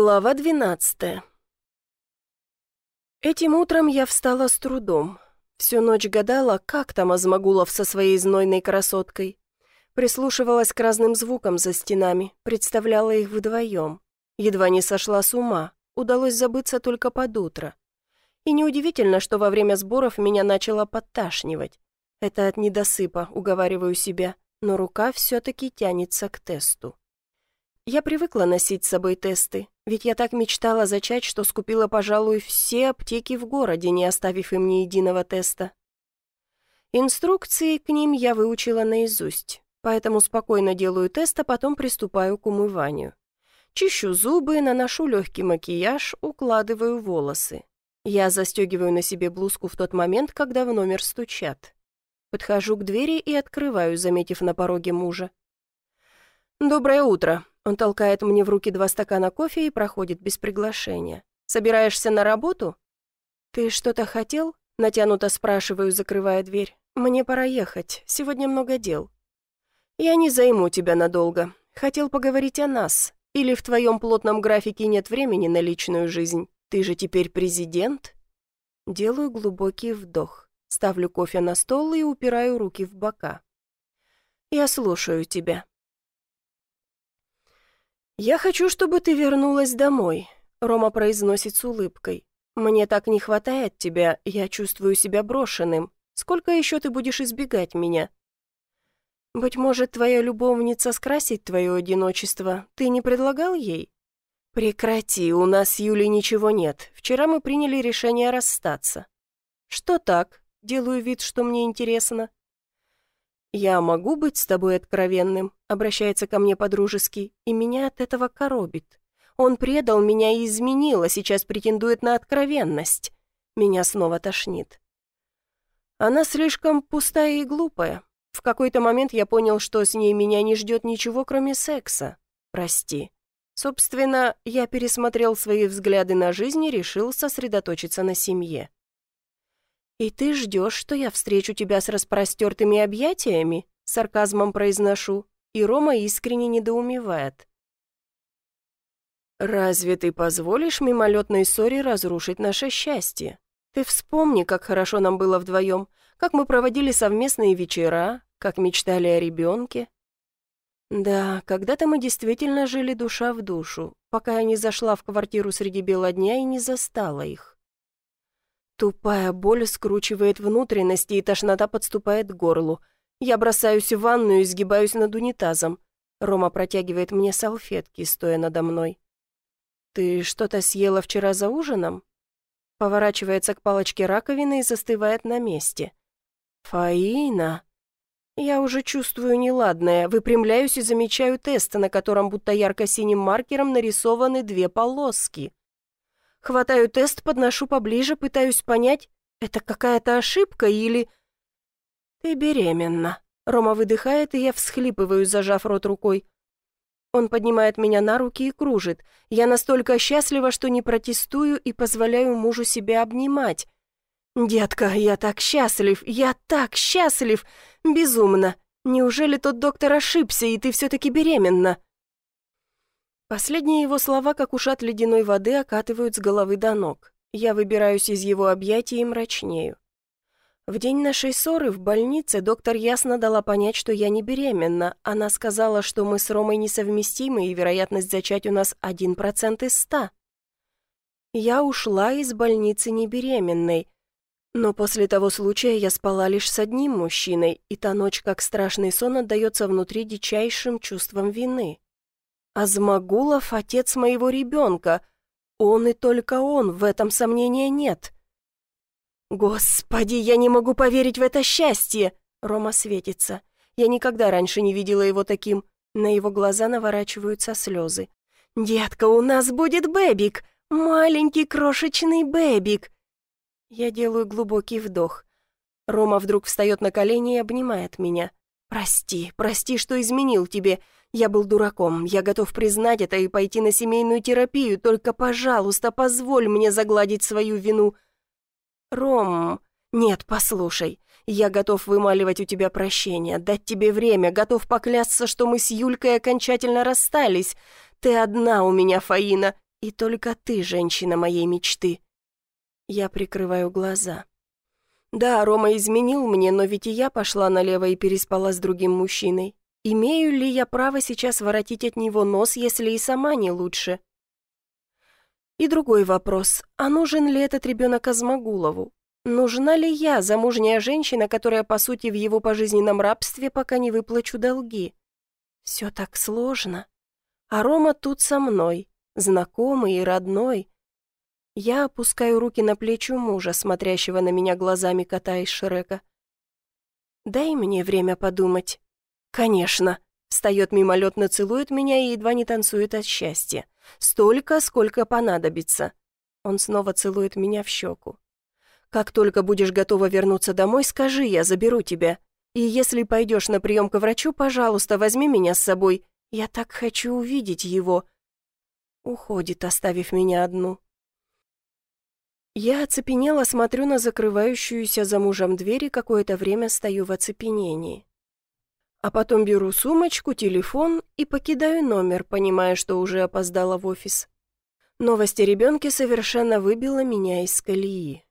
Глава 12 Этим утром я встала с трудом. Всю ночь гадала, как там Азмагулов со своей знойной красоткой. Прислушивалась к разным звукам за стенами, представляла их вдвоем. Едва не сошла с ума, удалось забыться только под утро. И неудивительно, что во время сборов меня начало подташнивать. Это от недосыпа, уговариваю себя, но рука все-таки тянется к тесту. Я привыкла носить с собой тесты, ведь я так мечтала зачать, что скупила, пожалуй, все аптеки в городе, не оставив им ни единого теста. Инструкции к ним я выучила наизусть, поэтому спокойно делаю тест, а потом приступаю к умыванию. Чищу зубы, наношу легкий макияж, укладываю волосы. Я застегиваю на себе блузку в тот момент, когда в номер стучат. Подхожу к двери и открываю, заметив на пороге мужа. «Доброе утро», он толкает мне в руки два стакана кофе и проходит без приглашения. «Собираешься на работу?» «Ты что-то хотел?» Натянуто спрашиваю, закрывая дверь. «Мне пора ехать. Сегодня много дел». «Я не займу тебя надолго. Хотел поговорить о нас. Или в твоем плотном графике нет времени на личную жизнь? Ты же теперь президент?» Делаю глубокий вдох. Ставлю кофе на стол и упираю руки в бока. «Я слушаю тебя». «Я хочу, чтобы ты вернулась домой», — Рома произносит с улыбкой. «Мне так не хватает тебя, я чувствую себя брошенным. Сколько еще ты будешь избегать меня?» «Быть может, твоя любовница скрасит твое одиночество. Ты не предлагал ей?» «Прекрати, у нас с Юлей ничего нет. Вчера мы приняли решение расстаться». «Что так?» Делаю вид, что мне интересно. «Я могу быть с тобой откровенным?» Обращается ко мне по-дружески, и меня от этого коробит. Он предал меня и изменил, а сейчас претендует на откровенность. Меня снова тошнит. Она слишком пустая и глупая. В какой-то момент я понял, что с ней меня не ждет ничего, кроме секса. Прости. Собственно, я пересмотрел свои взгляды на жизнь и решил сосредоточиться на семье. «И ты ждешь, что я встречу тебя с распростертыми объятиями?» Сарказмом произношу, и Рома искренне недоумевает. «Разве ты позволишь мимолетной ссоре разрушить наше счастье? Ты вспомни, как хорошо нам было вдвоем, как мы проводили совместные вечера, как мечтали о ребенке. Да, когда-то мы действительно жили душа в душу, пока я не зашла в квартиру среди бела дня и не застала их. Тупая боль скручивает внутренности, и тошнота подступает к горлу. Я бросаюсь в ванную и сгибаюсь над унитазом. Рома протягивает мне салфетки, стоя надо мной. «Ты что-то съела вчера за ужином?» Поворачивается к палочке раковины и застывает на месте. «Фаина!» Я уже чувствую неладное, выпрямляюсь и замечаю тест, на котором будто ярко-синим маркером нарисованы две полоски. Хватаю тест, подношу поближе, пытаюсь понять, это какая-то ошибка или... «Ты беременна». Рома выдыхает, и я всхлипываю, зажав рот рукой. Он поднимает меня на руки и кружит. Я настолько счастлива, что не протестую и позволяю мужу себя обнимать. «Детка, я так счастлив! Я так счастлив! Безумно! Неужели тот доктор ошибся, и ты все-таки беременна?» Последние его слова, как ушат ледяной воды, окатывают с головы до ног. Я выбираюсь из его объятий и мрачнею. В день нашей ссоры в больнице доктор ясно дала понять, что я не беременна. Она сказала, что мы с Ромой несовместимы, и вероятность зачать у нас один процент из ста. Я ушла из больницы не беременной. Но после того случая я спала лишь с одним мужчиной, и та ночь, как страшный сон, отдается внутри дичайшим чувством вины. Азмагулов — отец моего ребенка. Он и только он, в этом сомнения нет. Господи, я не могу поверить в это счастье! Рома светится. Я никогда раньше не видела его таким. На его глаза наворачиваются слезы. «Детка, у нас будет бэбик! Маленький крошечный бэбик!» Я делаю глубокий вдох. Рома вдруг встает на колени и обнимает меня. «Прости, прости, что изменил тебе. Я был дураком, я готов признать это и пойти на семейную терапию, только, пожалуйста, позволь мне загладить свою вину. Ром... Нет, послушай, я готов вымаливать у тебя прощение, дать тебе время, готов поклясться, что мы с Юлькой окончательно расстались. Ты одна у меня, Фаина, И только ты, женщина моей мечты. Я прикрываю глаза. Да, Рома изменил мне, но ведь и я пошла налево и переспала с другим мужчиной. Имею ли я право сейчас воротить от него нос, если и сама не лучше? И другой вопрос. А нужен ли этот ребенок Азмагулову? Нужна ли я, замужняя женщина, которая, по сути, в его пожизненном рабстве, пока не выплачу долги? Все так сложно. А Рома тут со мной, знакомый и родной. Я опускаю руки на плечи мужа, смотрящего на меня глазами кота из Шрека. «Дай мне время подумать». «Конечно». Встает мимолетно, целует меня и едва не танцует от счастья. «Столько, сколько понадобится». Он снова целует меня в щеку. «Как только будешь готова вернуться домой, скажи, я заберу тебя. И если пойдешь на прием к врачу, пожалуйста, возьми меня с собой. Я так хочу увидеть его». Уходит, оставив меня одну. Я оцепенела, смотрю на закрывающуюся за мужем дверь и какое-то время стою в оцепенении. А потом беру сумочку, телефон и покидаю номер, понимая, что уже опоздала в офис. Новость о ребенке совершенно выбила меня из колеи.